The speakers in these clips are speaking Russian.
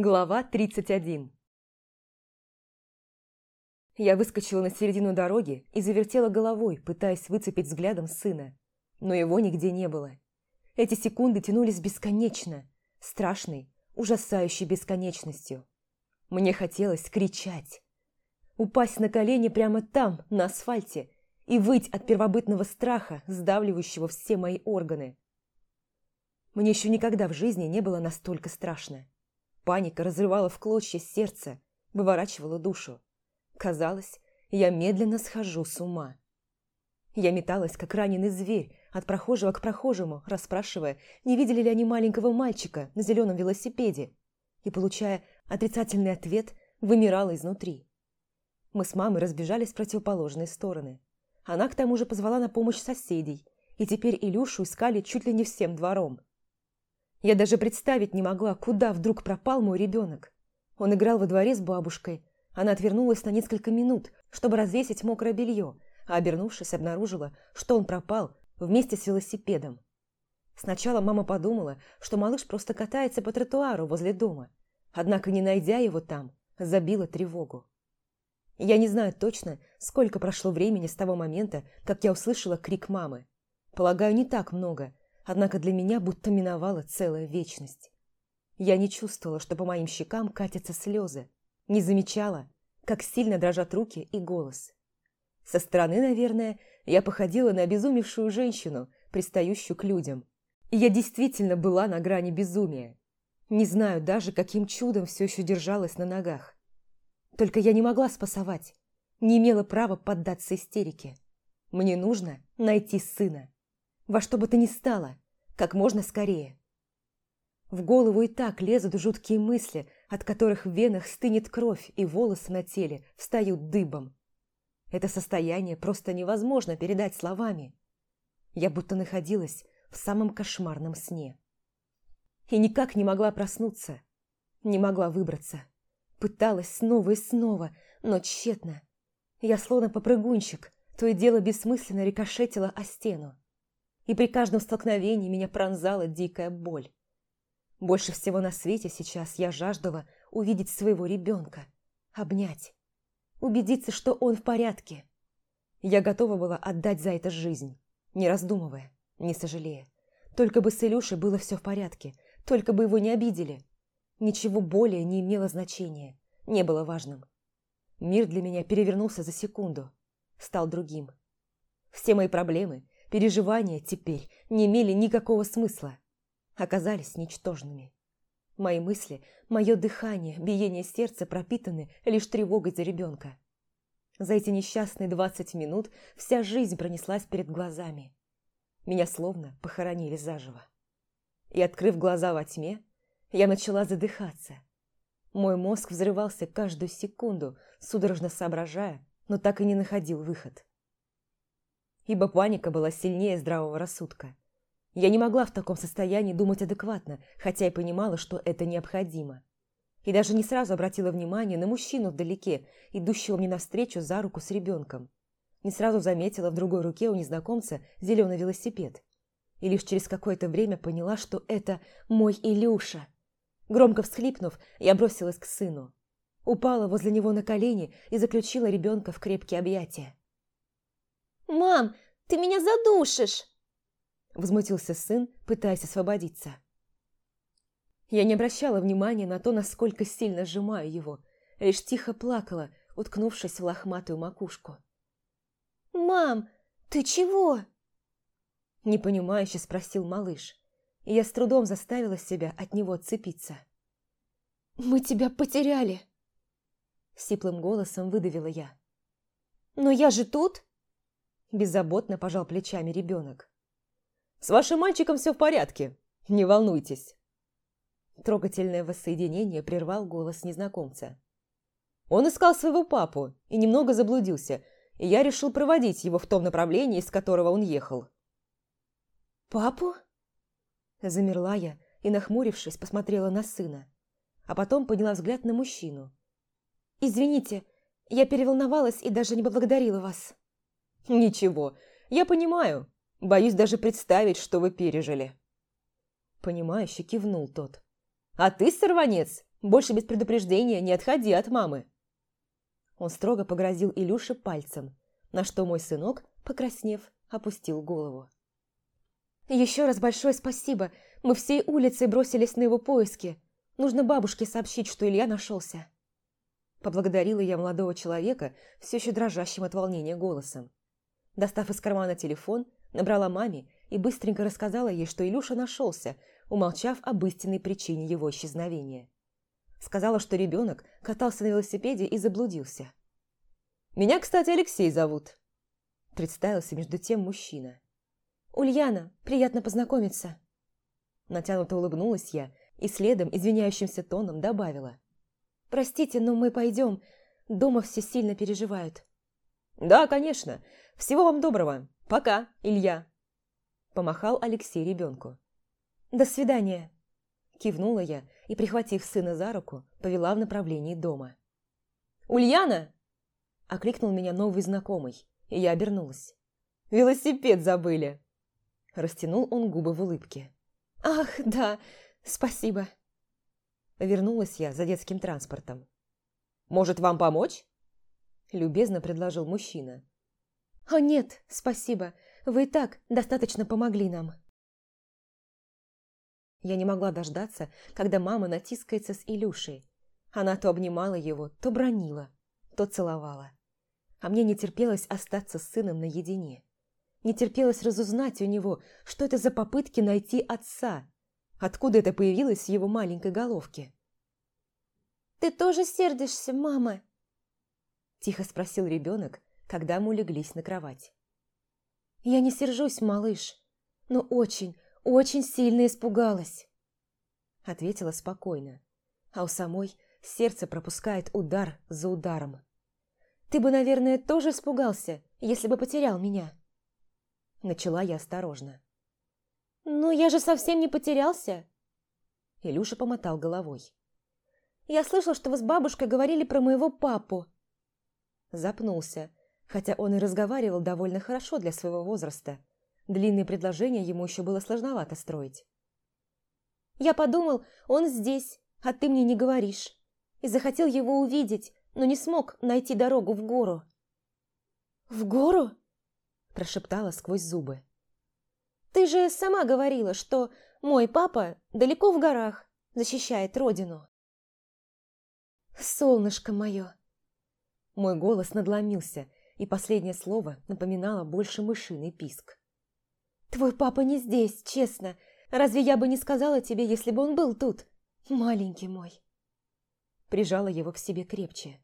Глава 31 Я выскочила на середину дороги и завертела головой, пытаясь выцепить взглядом сына. Но его нигде не было. Эти секунды тянулись бесконечно, страшной, ужасающей бесконечностью. Мне хотелось кричать. Упасть на колени прямо там, на асфальте, и выть от первобытного страха, сдавливающего все мои органы. Мне еще никогда в жизни не было настолько страшно. Паника разрывала в клочья сердце, выворачивала душу. Казалось, я медленно схожу с ума. Я металась, как раненый зверь, от прохожего к прохожему, расспрашивая, не видели ли они маленького мальчика на зеленом велосипеде, и, получая отрицательный ответ, вымирала изнутри. Мы с мамой разбежались в противоположные стороны. Она к тому же позвала на помощь соседей, и теперь Илюшу искали чуть ли не всем двором. Я даже представить не могла, куда вдруг пропал мой ребенок. Он играл во дворе с бабушкой. Она отвернулась на несколько минут, чтобы развесить мокрое белье, а обернувшись, обнаружила, что он пропал вместе с велосипедом. Сначала мама подумала, что малыш просто катается по тротуару возле дома, однако, не найдя его там, забила тревогу. Я не знаю точно, сколько прошло времени с того момента, как я услышала крик мамы. Полагаю, не так много, однако для меня будто миновала целая вечность. Я не чувствовала, что по моим щекам катятся слезы, не замечала, как сильно дрожат руки и голос. Со стороны, наверное, я походила на обезумевшую женщину, пристающую к людям. И я действительно была на грани безумия. Не знаю даже, каким чудом все еще держалась на ногах. Только я не могла спасовать, не имела права поддаться истерике. Мне нужно найти сына. Во что бы то ни стало, как можно скорее. В голову и так лезут жуткие мысли, от которых в венах стынет кровь и волосы на теле встают дыбом. Это состояние просто невозможно передать словами. Я будто находилась в самом кошмарном сне. И никак не могла проснуться, не могла выбраться. Пыталась снова и снова, но тщетно. Я словно попрыгунчик, то и дело бессмысленно рикошетила о стену и при каждом столкновении меня пронзала дикая боль. Больше всего на свете сейчас я жаждала увидеть своего ребенка, обнять, убедиться, что он в порядке. Я готова была отдать за это жизнь, не раздумывая, не сожалея. Только бы с Илюшей было все в порядке, только бы его не обидели. Ничего более не имело значения, не было важным. Мир для меня перевернулся за секунду, стал другим. Все мои проблемы, Переживания теперь не имели никакого смысла, оказались ничтожными. Мои мысли, мое дыхание, биение сердца пропитаны лишь тревогой за ребенка. За эти несчастные двадцать минут вся жизнь пронеслась перед глазами. Меня словно похоронили заживо. И, открыв глаза во тьме, я начала задыхаться. Мой мозг взрывался каждую секунду, судорожно соображая, но так и не находил выход ибо паника была сильнее здравого рассудка. Я не могла в таком состоянии думать адекватно, хотя и понимала, что это необходимо. И даже не сразу обратила внимание на мужчину вдалеке, идущего мне навстречу за руку с ребенком. Не сразу заметила в другой руке у незнакомца зеленый велосипед. И лишь через какое-то время поняла, что это мой Илюша. Громко всхлипнув, я бросилась к сыну. Упала возле него на колени и заключила ребенка в крепкие объятия. «Мам, ты меня задушишь!» Возмутился сын, пытаясь освободиться. Я не обращала внимания на то, насколько сильно сжимаю его, лишь тихо плакала, уткнувшись в лохматую макушку. «Мам, ты чего?» Непонимающе спросил малыш, и я с трудом заставила себя от него отцепиться. «Мы тебя потеряли!» Сиплым голосом выдавила я. «Но я же тут!» Беззаботно пожал плечами ребенок. «С вашим мальчиком все в порядке, не волнуйтесь». Трогательное воссоединение прервал голос незнакомца. Он искал своего папу и немного заблудился, и я решил проводить его в том направлении, из которого он ехал. «Папу?» Замерла я и, нахмурившись, посмотрела на сына, а потом подняла взгляд на мужчину. «Извините, я переволновалась и даже не поблагодарила вас». «Ничего, я понимаю. Боюсь даже представить, что вы пережили». Понимающе кивнул тот. «А ты, сорванец, Больше без предупреждения не отходи от мамы!» Он строго погрозил Илюше пальцем, на что мой сынок, покраснев, опустил голову. «Еще раз большое спасибо. Мы всей улицей бросились на его поиски. Нужно бабушке сообщить, что Илья нашелся». Поблагодарила я молодого человека, все еще дрожащим от волнения голосом. Достав из кармана телефон, набрала маме и быстренько рассказала ей, что Илюша нашелся, умолчав об истинной причине его исчезновения. Сказала, что ребенок катался на велосипеде и заблудился. «Меня, кстати, Алексей зовут», – представился между тем мужчина. «Ульяна, приятно познакомиться». Натянуто улыбнулась я и следом извиняющимся тоном добавила. «Простите, но мы пойдем. Дома все сильно переживают». «Да, конечно. Всего вам доброго. Пока, Илья!» Помахал Алексей ребенку. «До свидания!» Кивнула я и, прихватив сына за руку, повела в направлении дома. «Ульяна!» – окликнул меня новый знакомый, и я обернулась. «Велосипед забыли!» Растянул он губы в улыбке. «Ах, да, спасибо!» Вернулась я за детским транспортом. «Может, вам помочь?» Любезно предложил мужчина. «О, нет, спасибо. Вы и так достаточно помогли нам». Я не могла дождаться, когда мама натискается с Илюшей. Она то обнимала его, то бронила, то целовала. А мне не терпелось остаться с сыном наедине. Не терпелось разузнать у него, что это за попытки найти отца. Откуда это появилось в его маленькой головке? «Ты тоже сердишься, мама?» Тихо спросил ребенок, когда мы улеглись на кровать. «Я не сержусь, малыш, но очень, очень сильно испугалась», ответила спокойно, а у самой сердце пропускает удар за ударом. «Ты бы, наверное, тоже испугался, если бы потерял меня». Начала я осторожно. «Ну, я же совсем не потерялся!» Илюша помотал головой. «Я слышал, что вы с бабушкой говорили про моего папу». Запнулся, хотя он и разговаривал довольно хорошо для своего возраста. Длинные предложения ему еще было сложновато строить. «Я подумал, он здесь, а ты мне не говоришь. И захотел его увидеть, но не смог найти дорогу в гору». «В гору?» – прошептала сквозь зубы. «Ты же сама говорила, что мой папа далеко в горах защищает родину». «Солнышко мое!» Мой голос надломился, и последнее слово напоминало больше мышиный писк. «Твой папа не здесь, честно. Разве я бы не сказала тебе, если бы он был тут? Маленький мой!» Прижала его к себе крепче.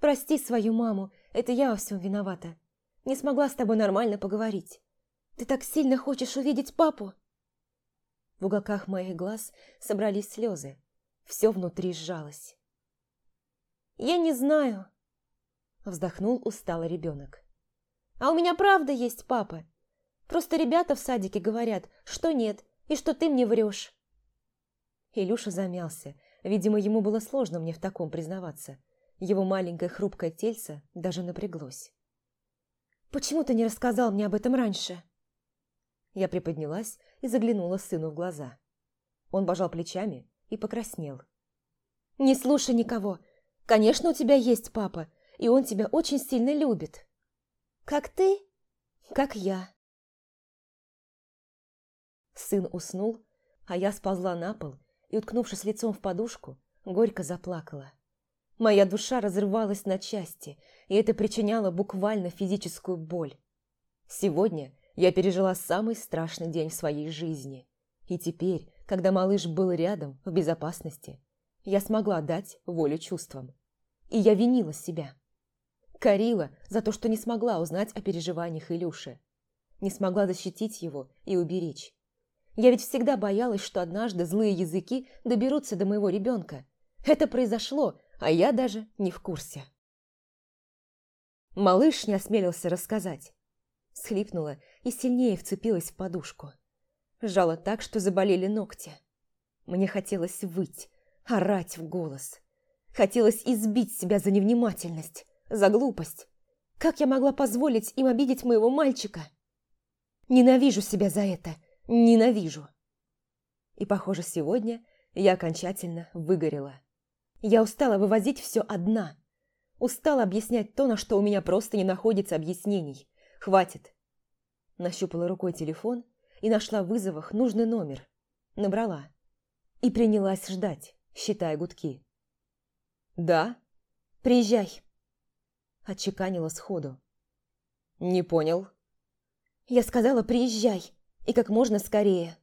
«Прости свою маму, это я во всем виновата. Не смогла с тобой нормально поговорить. Ты так сильно хочешь увидеть папу?» В уголках моих глаз собрались слезы. Все внутри сжалось. «Я не знаю», Вздохнул устало ребенок. «А у меня правда есть папа. Просто ребята в садике говорят, что нет, и что ты мне врешь». Илюша замялся. Видимо, ему было сложно мне в таком признаваться. Его маленькое хрупкое тельце даже напряглось. «Почему ты не рассказал мне об этом раньше?» Я приподнялась и заглянула сыну в глаза. Он пожал плечами и покраснел. «Не слушай никого. Конечно, у тебя есть папа, и он тебя очень сильно любит. Как ты, как я. Сын уснул, а я сползла на пол и, уткнувшись лицом в подушку, горько заплакала. Моя душа разрывалась на части, и это причиняло буквально физическую боль. Сегодня я пережила самый страшный день в своей жизни. И теперь, когда малыш был рядом, в безопасности, я смогла дать волю чувствам. И я винила себя. Корила за то, что не смогла узнать о переживаниях Илюши. Не смогла защитить его и уберечь. Я ведь всегда боялась, что однажды злые языки доберутся до моего ребенка. Это произошло, а я даже не в курсе. Малыш не осмелился рассказать. Схлипнула и сильнее вцепилась в подушку. Сжала так, что заболели ногти. Мне хотелось выть, орать в голос. Хотелось избить себя за невнимательность за глупость. Как я могла позволить им обидеть моего мальчика? Ненавижу себя за это. Ненавижу. И, похоже, сегодня я окончательно выгорела. Я устала вывозить все одна. Устала объяснять то, на что у меня просто не находится объяснений. Хватит. Нащупала рукой телефон и нашла в вызовах нужный номер. Набрала. И принялась ждать, считая гудки. «Да? Приезжай!» Отчеканила сходу. «Не понял». «Я сказала, приезжай, и как можно скорее».